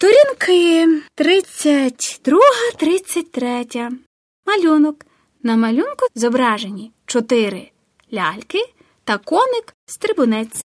Сторінки 32, 33. Малюнок. На малюнку зображені чотири ляльки та коник стрибунець.